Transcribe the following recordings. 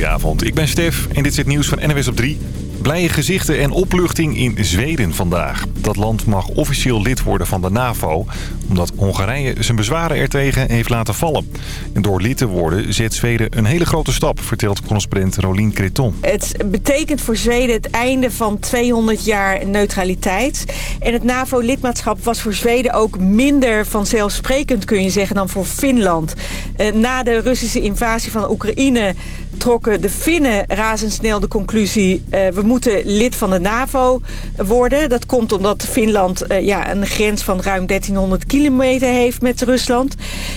Goedenavond, ik ben Stef en dit is het nieuws van NWS op 3. Blije gezichten en opluchting in Zweden vandaag. Dat land mag officieel lid worden van de NAVO... omdat Hongarije zijn bezwaren ertegen heeft laten vallen. En door lid te worden zet Zweden een hele grote stap... vertelt correspondent Rolien Creton. Het betekent voor Zweden het einde van 200 jaar neutraliteit. En het NAVO-lidmaatschap was voor Zweden ook minder vanzelfsprekend... kun je zeggen, dan voor Finland. Eh, na de Russische invasie van Oekraïne trokken de Finnen razendsnel de conclusie... Uh, we moeten lid van de NAVO worden. Dat komt omdat Finland uh, ja, een grens van ruim 1300 kilometer heeft met Rusland.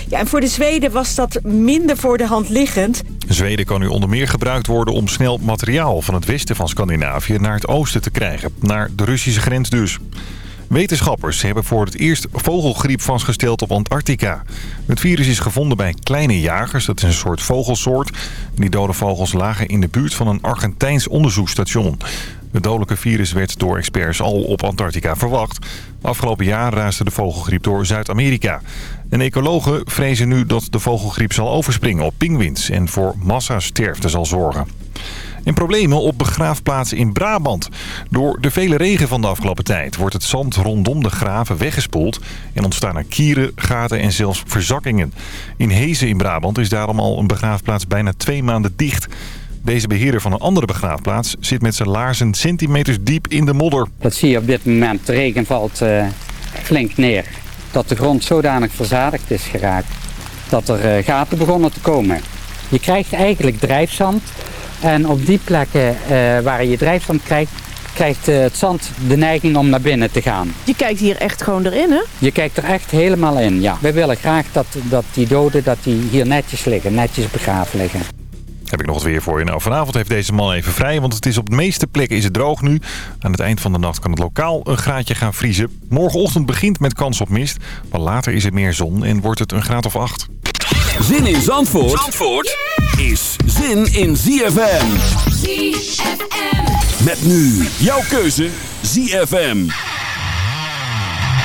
Ja, en voor de Zweden was dat minder voor de hand liggend. Zweden kan nu onder meer gebruikt worden om snel materiaal van het westen van Scandinavië naar het oosten te krijgen. Naar de Russische grens dus. Wetenschappers hebben voor het eerst vogelgriep vastgesteld op Antarctica. Het virus is gevonden bij kleine jagers, dat is een soort vogelsoort. Die dode vogels lagen in de buurt van een Argentijns onderzoeksstation. Het dodelijke virus werd door experts al op Antarctica verwacht. Afgelopen jaar raasde de vogelgriep door Zuid-Amerika. En ecologen vrezen nu dat de vogelgriep zal overspringen op pinguïns... en voor massasterfte zal zorgen. En problemen op begraafplaatsen in Brabant. Door de vele regen van de afgelopen tijd wordt het zand rondom de graven weggespoeld... en ontstaan er kieren, gaten en zelfs verzakkingen. In Hezen in Brabant is daarom al een begraafplaats bijna twee maanden dicht... Deze beheerder van een andere begraafplaats zit met zijn laarzen centimeters diep in de modder. Dat zie je op dit moment. De regen valt uh, flink neer. Dat de grond zodanig verzadigd is geraakt dat er uh, gaten begonnen te komen. Je krijgt eigenlijk drijfzand en op die plekken uh, waar je drijfzand krijgt, krijgt het zand de neiging om naar binnen te gaan. Je kijkt hier echt gewoon erin, hè? Je kijkt er echt helemaal in, ja. Wij willen graag dat, dat die doden dat die hier netjes liggen, netjes begraven liggen. Heb ik nog wat weer voor je. Nou, vanavond heeft deze man even vrij, want het is op de meeste plekken is het droog nu. Aan het eind van de nacht kan het lokaal een graadje gaan vriezen. Morgenochtend begint met kans op mist, maar later is er meer zon en wordt het een graad of acht. Zin in Zandvoort, Zandvoort is zin in ZFM. ZFM. Met nu jouw keuze ZFM.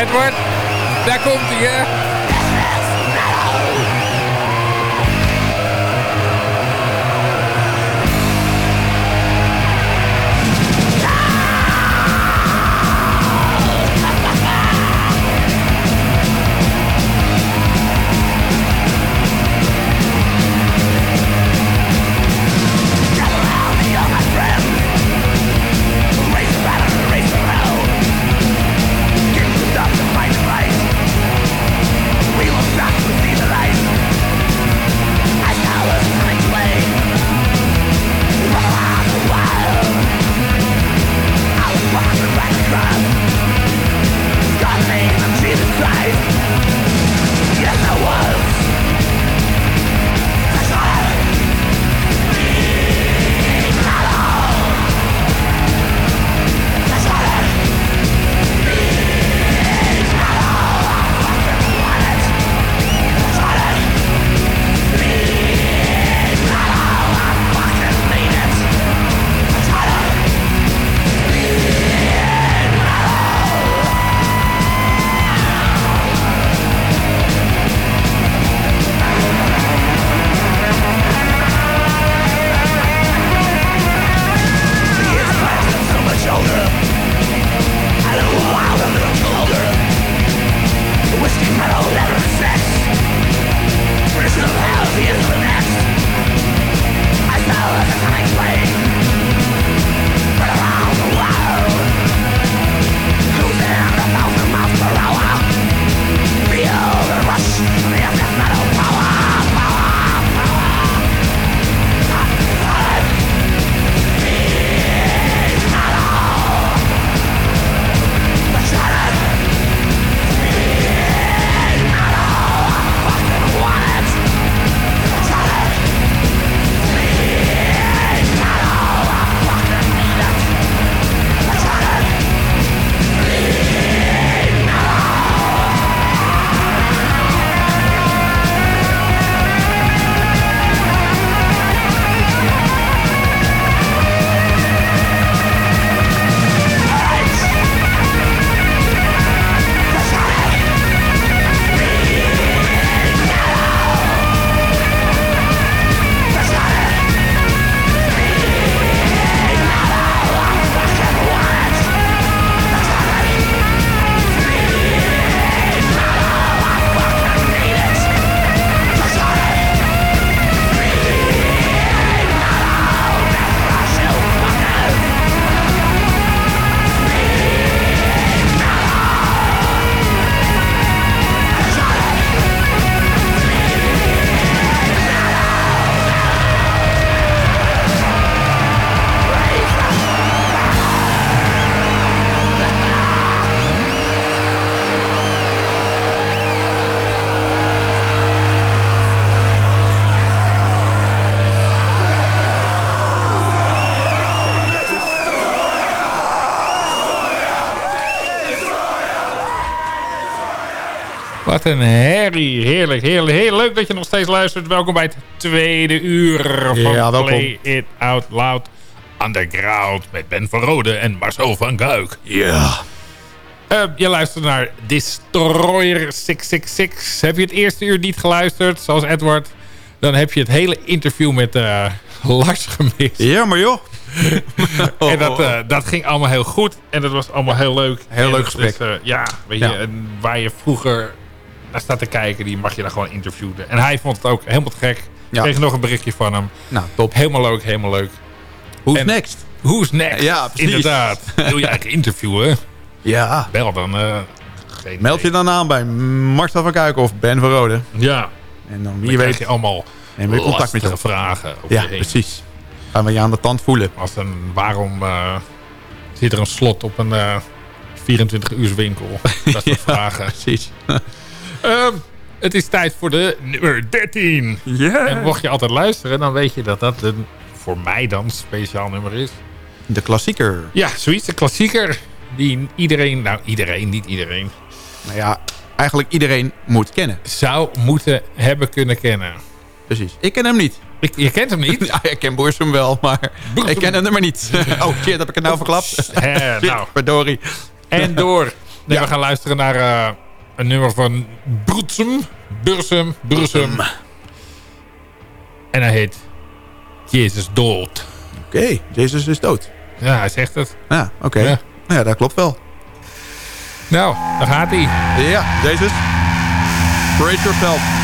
Edward, daar komt hij, hè? Een herrie. Heerlijk, heerlijk. Heel leuk dat je nog steeds luistert. Welkom bij het tweede uur van Ja. Play It Out Loud Underground. Met Ben van Rode en Marcel van Kuik. Ja. Eh, je luistert naar Destroyer 666. Heb je het eerste uur niet geluisterd, zoals Edward... dan heb je het hele interview met eh, Lars gemist. Ja, maar joh. En dat, eh, dat ging allemaal heel goed. En dat was allemaal heel leuk. Heel En leuk gesprek. is, eh, ja, weet je. Ja. En waar je vroeger naar staat te kijken, die mag je dan gewoon interviewen. En hij vond het ook helemaal te gek. Ja. Kreeg nog een berichtje van hem. Nou, top. Helemaal leuk, helemaal leuk. Who's En- next? Who's next? Ja, precies. Inderdaad. Wil je eigenlijk interviewen? Ja. Bel dan. eh geen Meld je idee. dan aan bij Marcel van Kuiken of Ben van Rode. Ja. En dan Wie weet je allemaal neem je contact met je vragen. Ja, precies. Gaan we je aan de tand voelen. Als een, waarom eh, zit er een slot op een eh 24 uur winkel? Dat soort vragen. Precies. Ehm, het is tijd voor de nummer 13. Ja. En mocht je altijd luisteren, dan weet je dat dat een, voor mij dan speciaal nummer is. De klassieker. Ja, zoiets, een klassieker. Die iedereen, nou iedereen, niet iedereen, Nou ja, eigenlijk iedereen moet kennen. zou moeten hebben kunnen kennen. Precies. Ik ken hem niet. Ik, je kent hem niet? Ja, ik ken Boersum wel, maar Boersum. ik ken hem maar niet. Oh shit, heb ik het nou verklapt? Nou, Shit, verdorie. en door. Nee, Ja. We gaan luisteren naar eh, een nummer van Brutsum. Bursum, Brussum. En hij heet Jezus dood. Oké, Jezus is dood. Ja, hij zegt het. Ja, oké. Ja. Ja. dat klopt wel. Nou, daar gaat hij. Ja, Jezus. Brace yourself.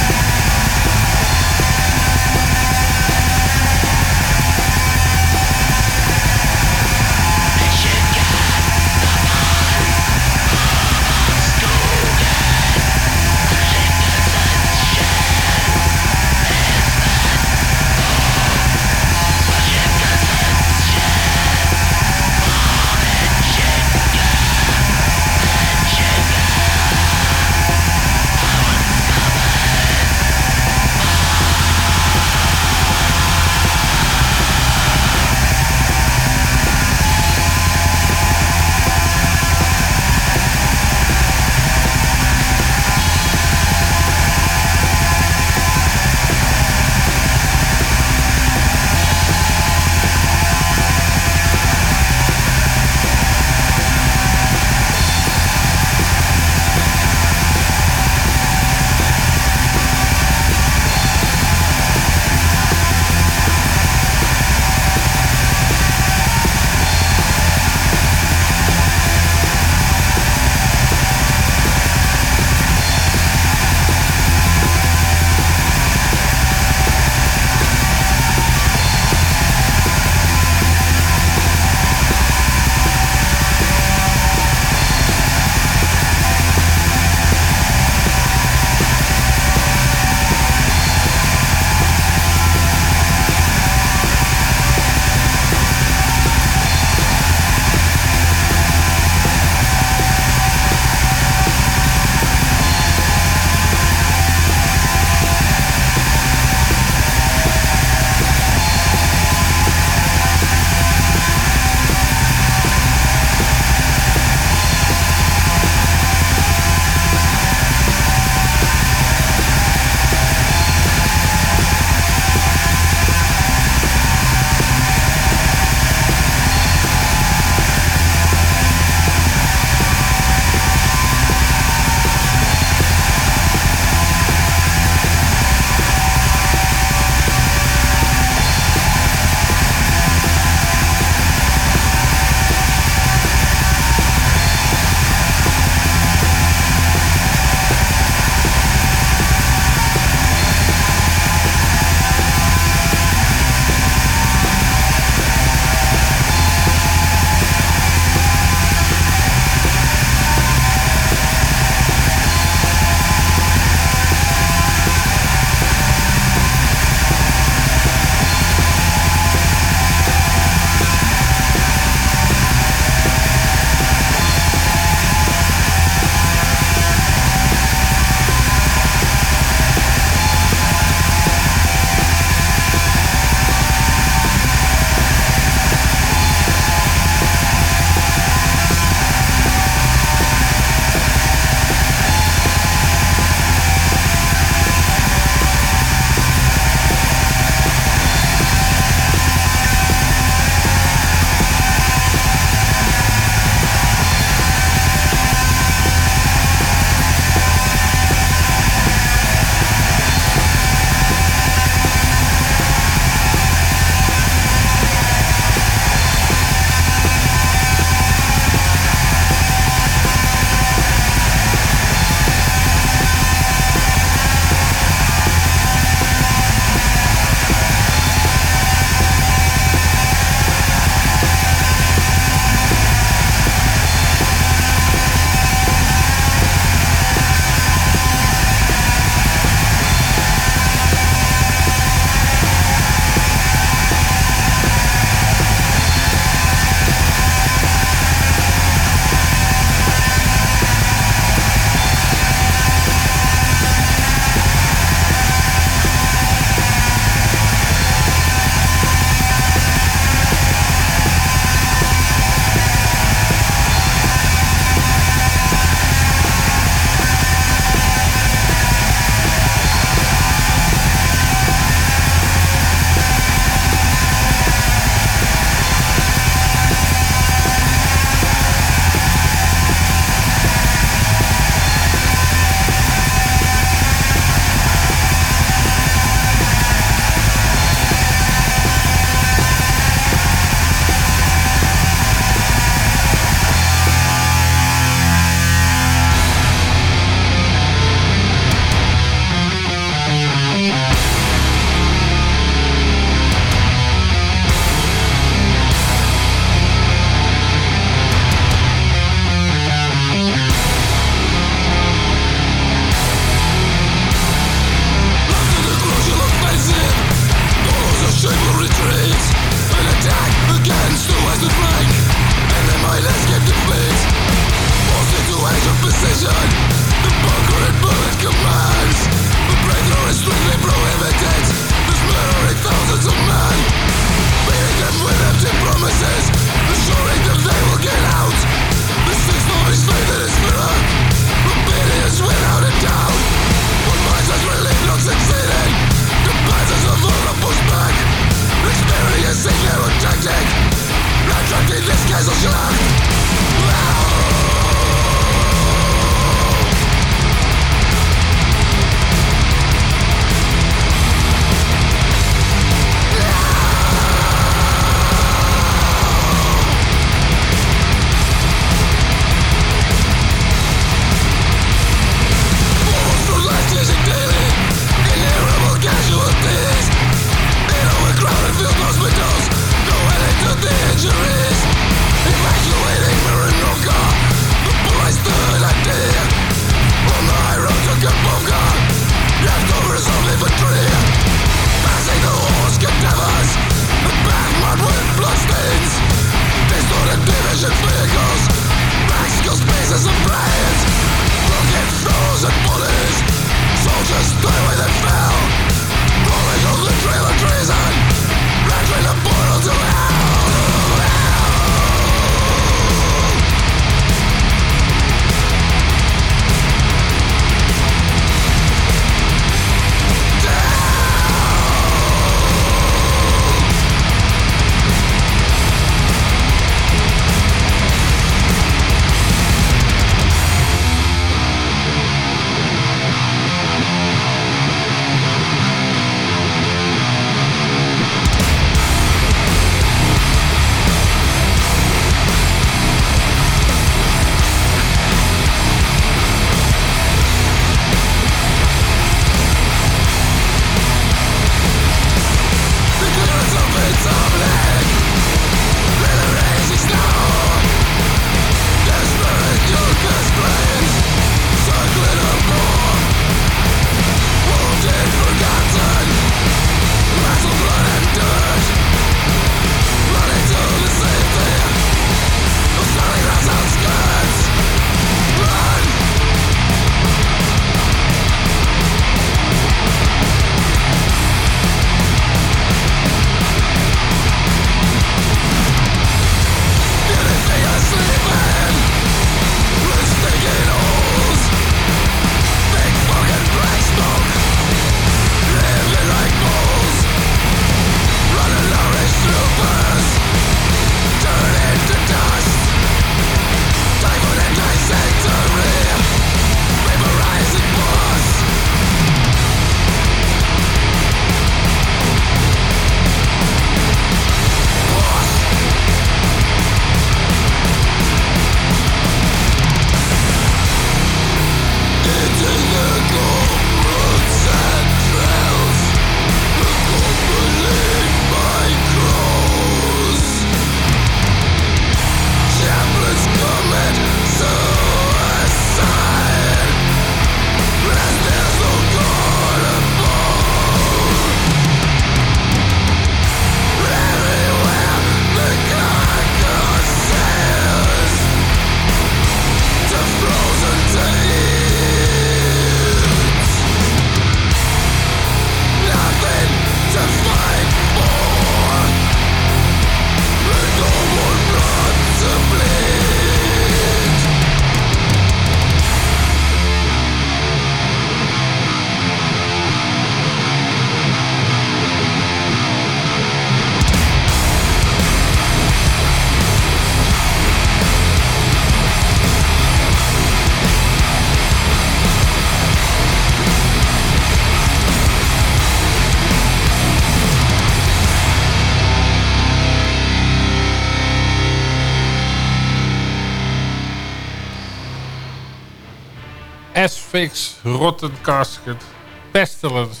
Asphyx, Rotten Casket, Pestilence,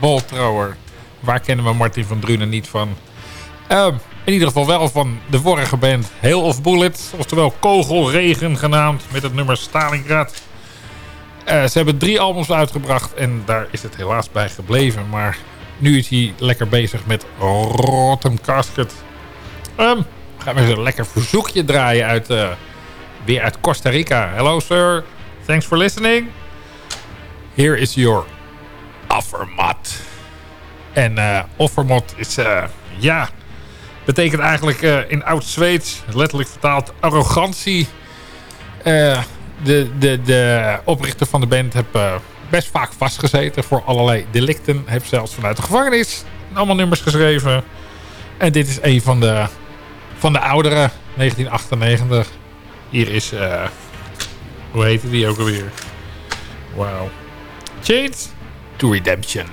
Boltrower. Waar kennen we Martin van Drunen niet van? Ehm, in ieder geval wel van de vorige band Hail of Bullets. Oftewel Kogelregen genaamd met het nummer Stalingrad. Eh, ze hebben drie albums uitgebracht en daar is het helaas bij gebleven. Maar nu is hij lekker bezig met Rotten Casket. Ehm, gaan we eens een lekker verzoekje draaien uit, eh, weer uit Costa Rica. Hello sir, thanks for listening. Here is your offermat. En eh offermat is, eh, ja, betekent eigenlijk eh, in oud-Zweeds, letterlijk vertaald, arrogantie. De, de, de oprichter van de band heeft best vaak vastgezeten voor allerlei delicten. Heeft zelfs vanuit de gevangenis allemaal nummers geschreven. En dit is een van de, van de oudere, 1998. Hier is, hoe heette die ook alweer? Wauw. Chains to Redemption.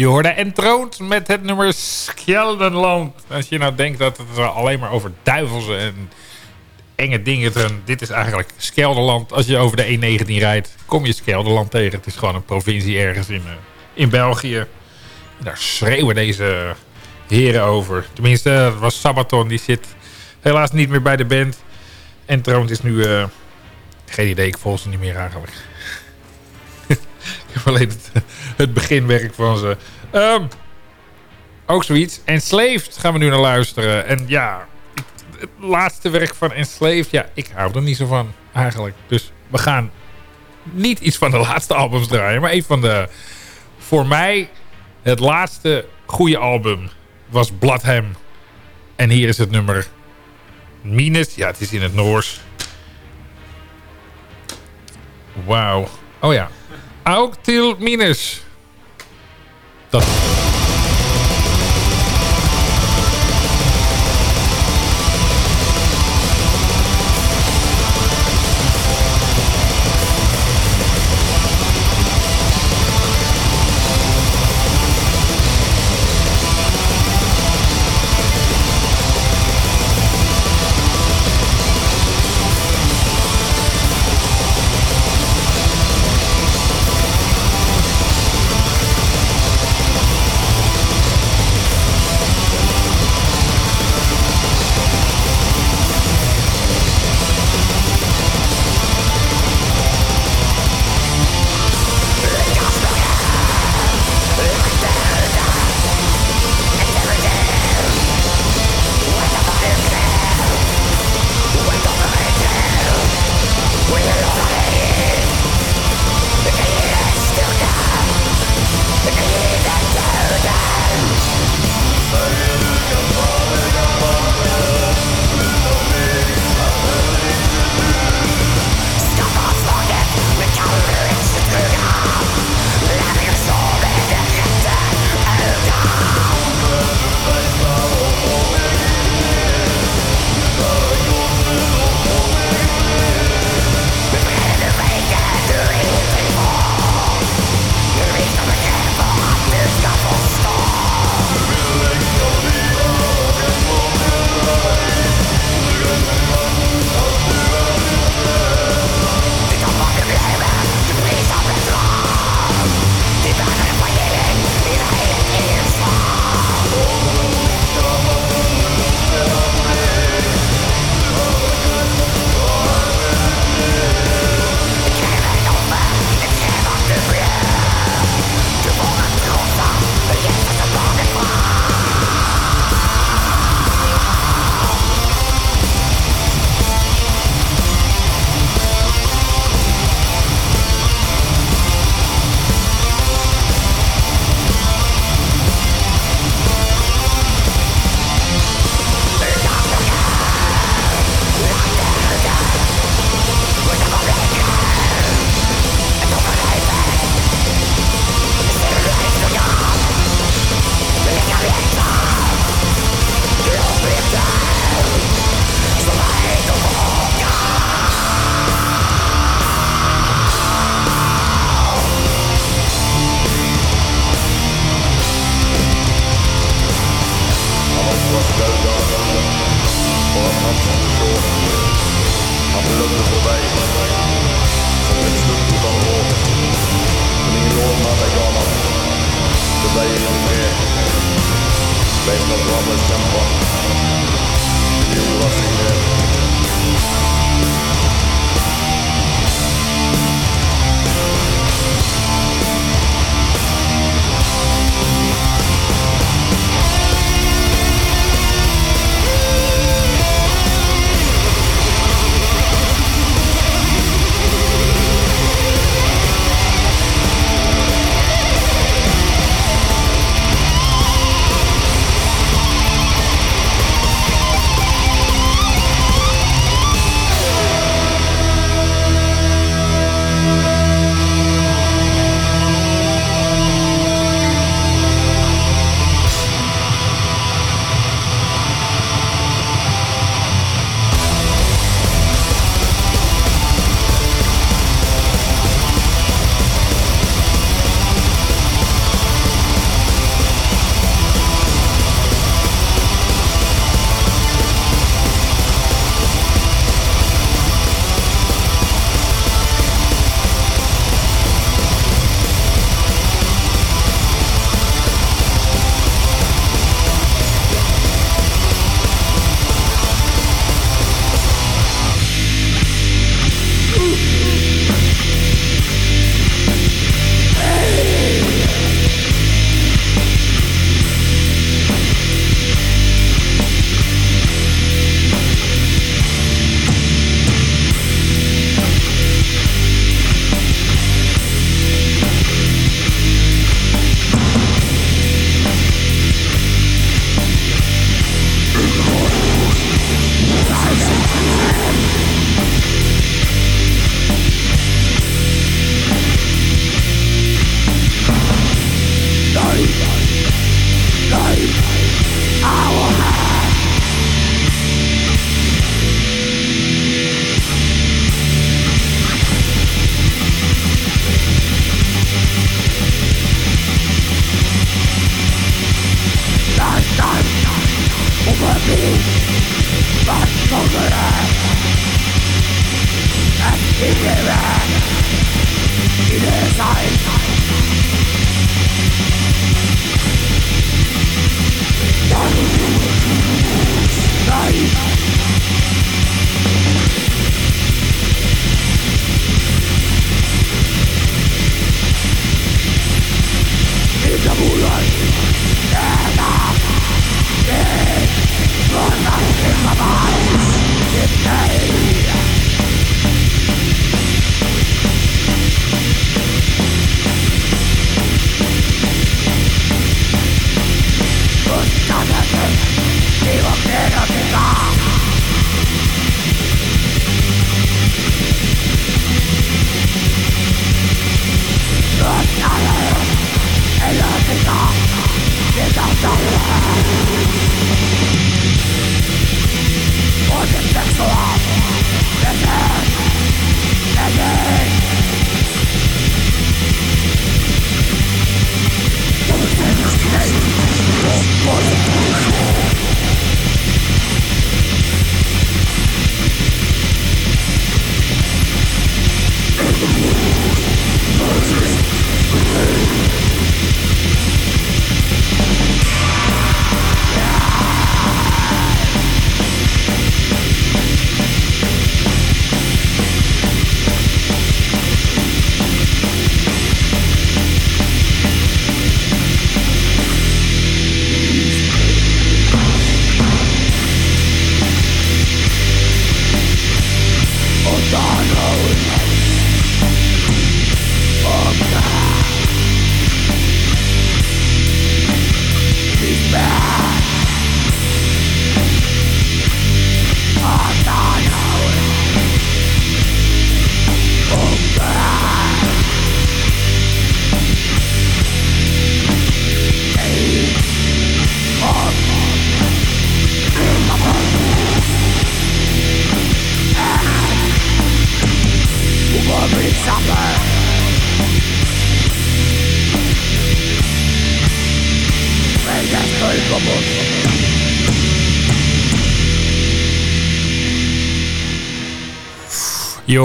Je hoorde Entroond met het nummer Skeldenland. Als je nou denkt dat het alleen maar over duivels en enge dingen. Dit is eigenlijk Skelderland. Als je over de E19 rijdt, kom je Skelderland tegen. Het is gewoon een provincie ergens in, eh, in België. Daar schreeuwen deze heren over. Tenminste, dat was Sabaton. Die zit helaas niet meer bij de band. Entroond is nu... eh, geen idee, ik volg ze niet meer eigenlijk. ik heb alleen het, het beginwerk van ze. Ehm, ook zoiets. Enslaved gaan we nu naar luisteren. En ja, het laatste werk van Enslaved, ja, ik hou er niet zo van eigenlijk. Dus we gaan niet iets van de laatste albums draaien, maar een van de, voor mij, het laatste goede album was Bloodham. En hier is het nummer Minus. Ja, het is in het Noors. Wauw. Oh ja. Ook til Minus.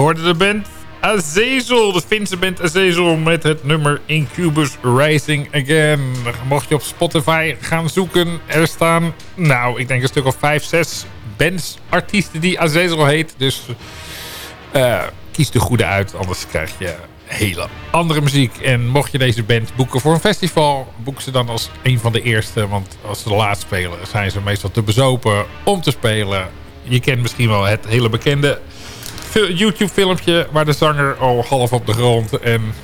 Hoorde de band Azazel, de Finse band Azazel met het nummer Incubus Rising Again. Mocht je op Spotify gaan zoeken, er staan, nou, ik denk een stuk of 5, 6 bands, artiesten die Azazel heet. Dus uh, kies de goede uit, anders krijg je hele andere muziek. En mocht je deze band boeken voor een festival, boek ze dan als een van de eerste. Want als ze de laatst spelen, zijn ze meestal te bezopen om te spelen. Je kent misschien wel het hele bekende YouTube filmpje waar de zanger al half op de grond en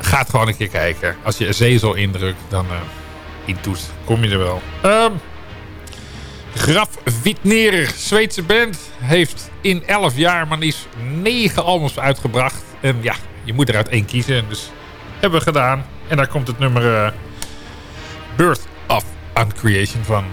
gaat gewoon een keer kijken. Als je een zezel indrukt, dan uh, in kom je er wel. Um, Graf Witnerer, Zweedse band, heeft in 11 jaar maar liefst 9 albums uitgebracht. En ja, je moet eruit één kiezen. Dus hebben we gedaan. En daar komt het nummer uh, Birth of Uncreation van.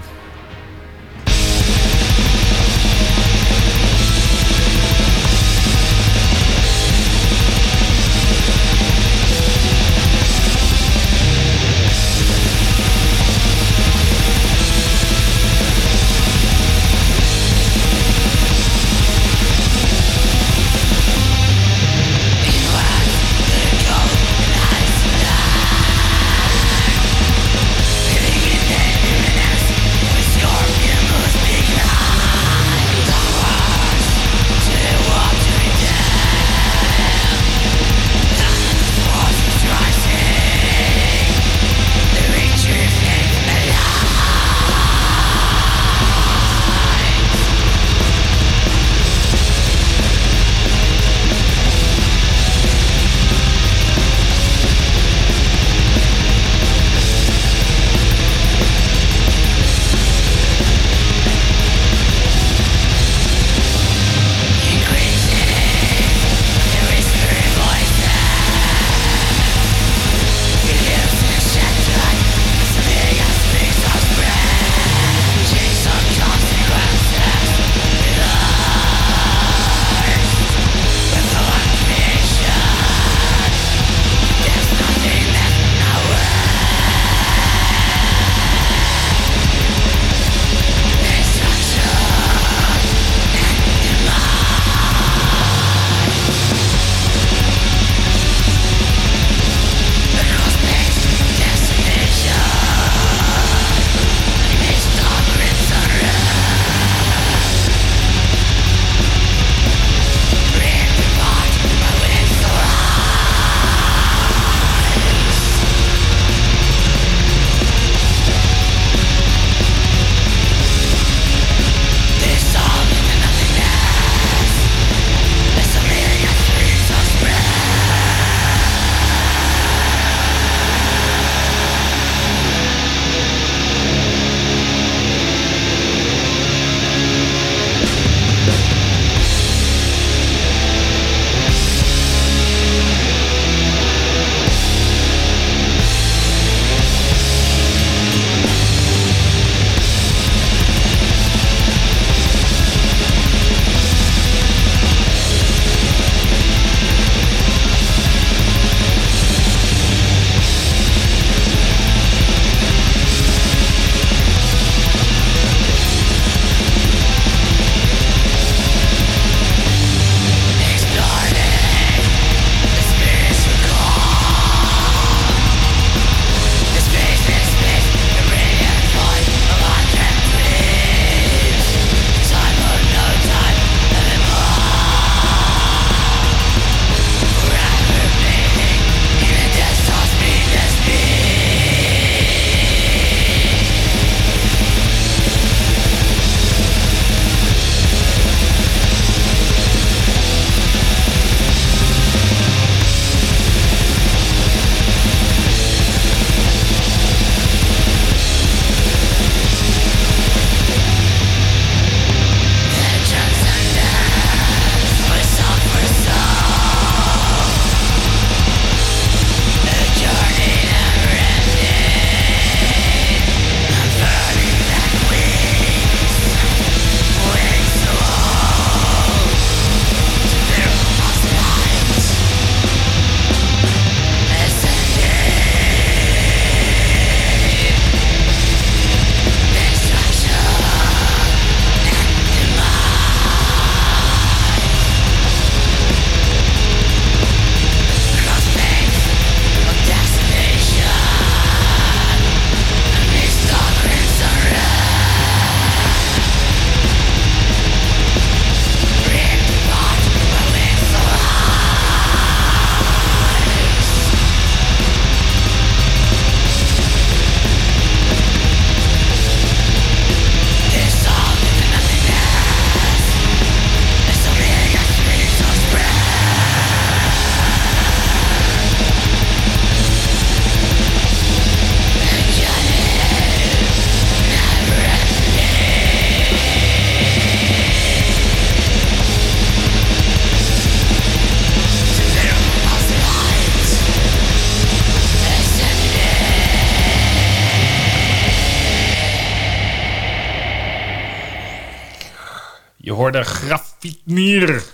Hoorde Graffitnier.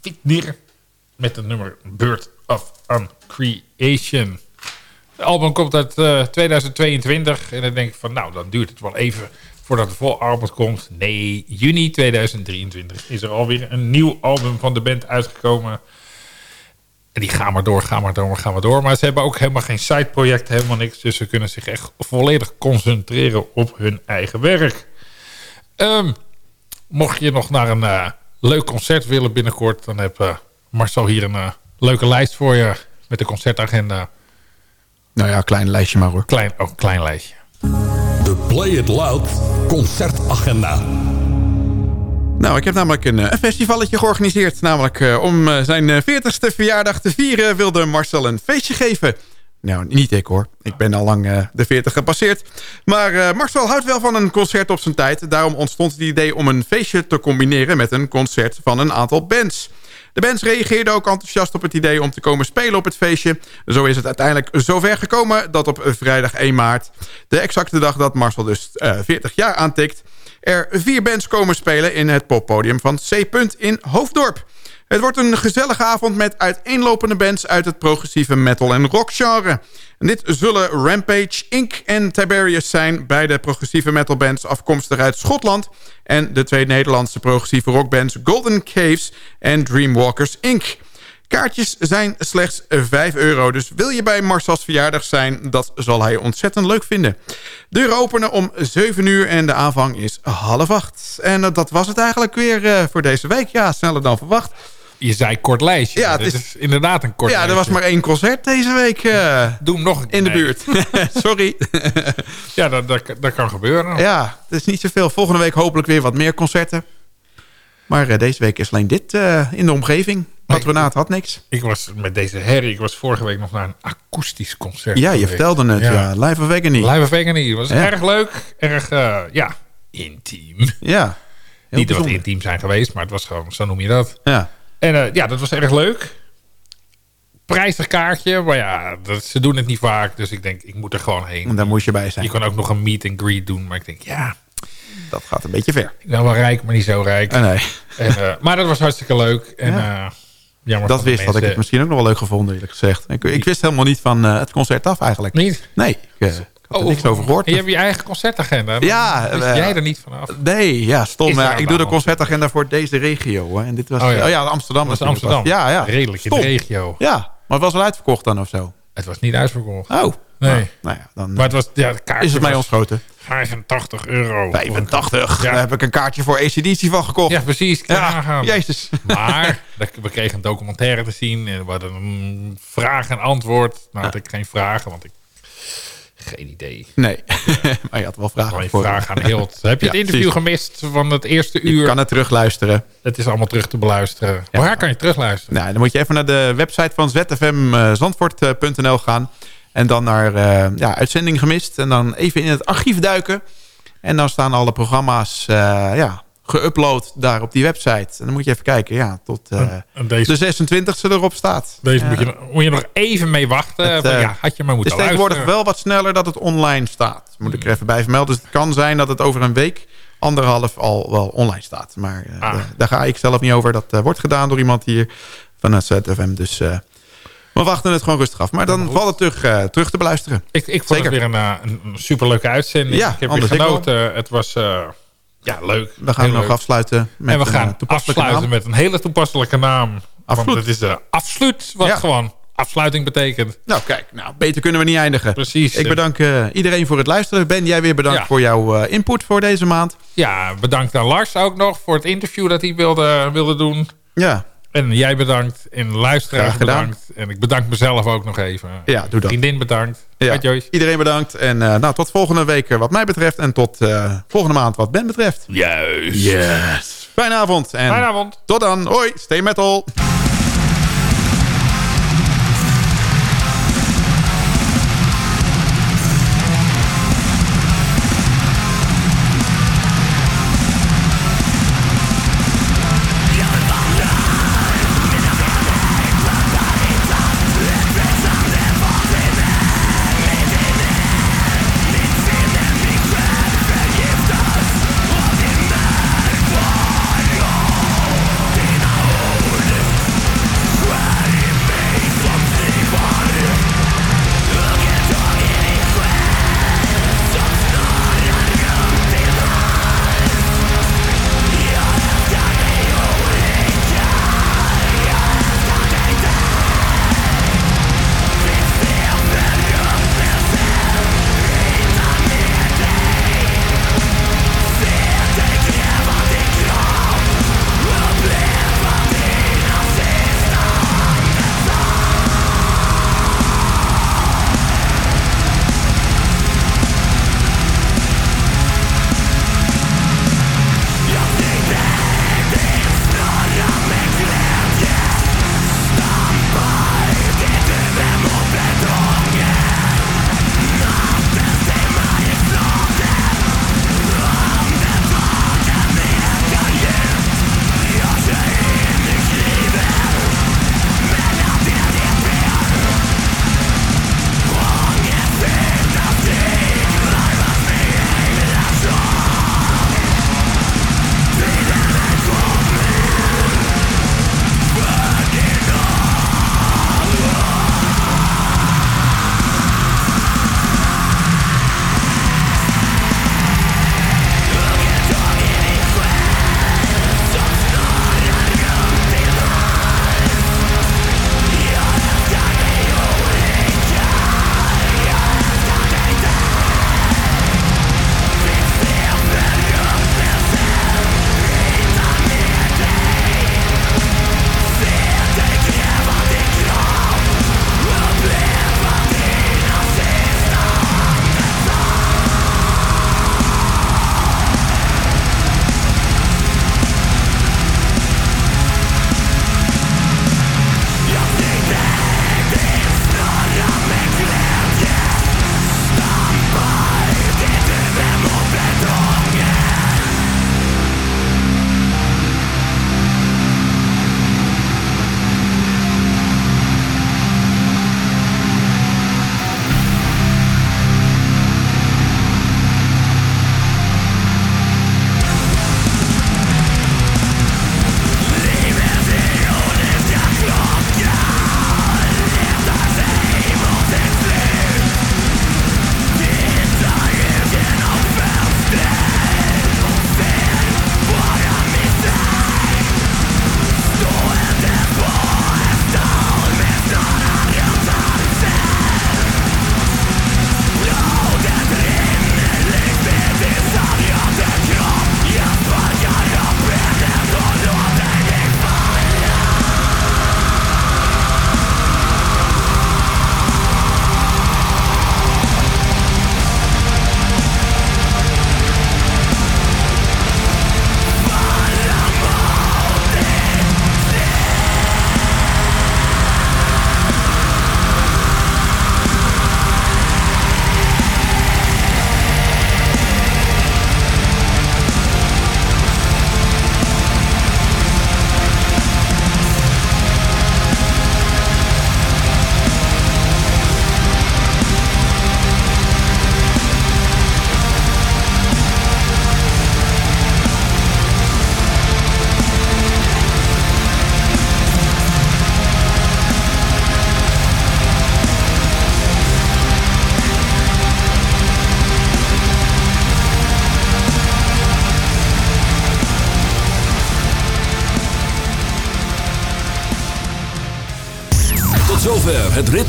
Fitnier. Met het nummer Bird of Uncreation. Het album komt uit eh, 2022. En dan denk ik van, nou, dan duurt het wel even voordat het vol album komt. Nee, juni 2023 is er alweer een nieuw album van de band uitgekomen. En die gaan maar door, gaan maar door, gaan maar door. Maar ze hebben ook helemaal geen sideproject, helemaal niks. Dus ze kunnen zich echt volledig concentreren op hun eigen werk. Ehm, mocht je nog naar een eh, leuk concert willen binnenkort... dan heb eh, Marcel hier een eh, leuke lijst voor je met de concertagenda. Nou ja, klein lijstje maar hoor. Klein, oh, klein lijstje. De Play It Loud concertagenda. Nou, ik heb namelijk een, eh, een festivalletje georganiseerd. Namelijk eh, om zijn eh, 40ste verjaardag te vieren wilde Marcel een feestje geven. Nou, niet ik hoor. Ik ben al lang eh, de 40 gepasseerd. Maar eh, Marcel houdt wel van een concert op zijn tijd. Daarom ontstond het idee om een feestje te combineren met een concert van een aantal bands. De bands reageerden ook enthousiast op het idee om te komen spelen op het feestje. Zo is het uiteindelijk zover gekomen dat op vrijdag 1 maart... de exacte dag dat Marcel dus eh, 40 jaar aantikt... er vier bands komen spelen in het poppodium van C. in Hoofddorp. Het wordt een gezellige avond met uiteenlopende bands uit het progressieve metal en rock genre. En dit zullen Rampage, Inc. en Tiberius zijn, beide progressieve metalbands afkomstig uit Schotland. En de twee Nederlandse progressieve rockbands Golden Caves en Dreamwalkers Inc. Kaartjes zijn slechts 5 euro, dus wil je bij Marcel's verjaardag zijn... dat zal hij ontzettend leuk vinden. Deuren openen om 7 uur en de aanvang is half acht. En dat was het eigenlijk weer eh, voor deze week. Ja, sneller dan verwacht. Je zei kort lijstje. Ja, Ja, het is- is inderdaad een kort Ja, er was lijstje. maar één concert deze week eh, Doe hem nog een in de nee. buurt. Sorry. Ja, dat, dat, dat kan gebeuren. ja, het is niet zoveel. Volgende week hopelijk weer wat meer concerten. Maar eh, deze week is alleen dit eh, in de omgeving. Patronaat had niks. Ik was met deze herrie, ik was vorige week nog naar een akoestisch concert. Ja, je vertelde het. Ja. Live of Agony. Live of Agony. was Ja. erg leuk. Erg, ja, intiem. Ja. Heel Niet dat we intiem zijn geweest, maar het was gewoon, zo noem je dat. Ja. En eh, ja, dat was erg leuk. Prijzig kaartje, maar ja, dat, ze doen het niet vaak. Dus ik denk, ik moet er gewoon heen. En daar moest je bij zijn. Je kan ook nog een meet and greet doen. Maar ik denk, ja, Dat gaat een beetje ver. ik ben wel rijk, maar niet zo rijk. Ah, nee. En, eh, maar dat was hartstikke leuk. En, Ja. eh, jammer Dat wist, had ik het misschien ook nog wel leuk gevonden, eerlijk gezegd. Ik, ik wist helemaal niet van het concert af eigenlijk. Niet? Nee, ik, er niks over gehoord. Je hebt je eigen concertagenda. Ja, Wist eh, jij er niet vanaf? Nee, ja, stom. Ja, ik doe de concertagenda voor deze regio. Hè. En dit was, Oh oh ja. ja, Amsterdam. Dat was Amsterdam. was- Ja, ja. Redelijk in de regio. Ja, maar het was wel uitverkocht dan of zo. Het was niet uitverkocht. Oh. Nee. Nou, nou ja, dan Maar het was, ja, de is het mij ontschoten. 85 euro. 85. Ja. Daar heb ik een kaartje voor ACDC van gekocht. Ja, precies. Ja, jezus. Maar we kregen een documentaire te zien. En we hadden een vraag en antwoord. Nou had ik geen vragen, want ik... Geen idee. Nee, maar je had wel vragen Alleen voor. vraag aan Hilt. Heb je Ja, het interview precies. gemist van het eerste Je uur? kan het terugluisteren. Het is allemaal terug te beluisteren. Ja. Waar kan je terugluisteren? Nou, dan moet je even naar de website van zfmzandvoort.nl gaan. En dan naar eh, ja, uitzending gemist. En dan even in het archief duiken. En dan staan alle programma's eh, ja, geüpload daar op die website. En dan moet je even kijken ja, tot eh, En deze de 26e erop staat. Deze Ja. moet, je, moet je nog even mee wachten. Het, Van, eh, ja, had je maar Het is moeten tegenwoordig wel wat sneller dat het online staat. Moet ik er even bij vermelden. Dus het kan zijn dat het over een week, anderhalf al wel online staat. Maar eh, Ah. daar- ga ik zelf niet over. Dat wordt gedaan door iemand hier van het ZFM. Dus eh, we wachten het gewoon rustig af. Maar dan valt het terug, eh, terug te beluisteren. Ik, ik vond Zeker. het weer een, superleuke uitzending. Ja, ik heb weer genoten. Het was eh, ja, leuk. We gaan nog leuk. afsluiten met En we een gaan eh, afsluiten naam. met een hele toepasselijke naam. Afsluit. Het is de afsluit, wat Ja. gewoon afsluiting betekent. Nou kijk, nou, beter kunnen we niet eindigen. Precies. Ik bedank eh, iedereen voor het luisteren. Ben, jij weer bedankt Ja. voor jouw eh, input voor deze maand. Ja, bedankt aan Lars ook nog voor het interview dat hij wilde, wilde doen. Ja, En jij bedankt. En luisteraars bedankt. En ik bedank mezelf ook nog even. Ja, doe dat. Vriendin bedankt. ja. Hi, Joyce. iedereen bedankt. En eh, nou, tot volgende week eh, wat mij betreft. En tot eh, volgende maand wat Ben betreft. Juist. Yes. Fijne avond. En Fijne avond. Tot dan. Hoi. Stay metal.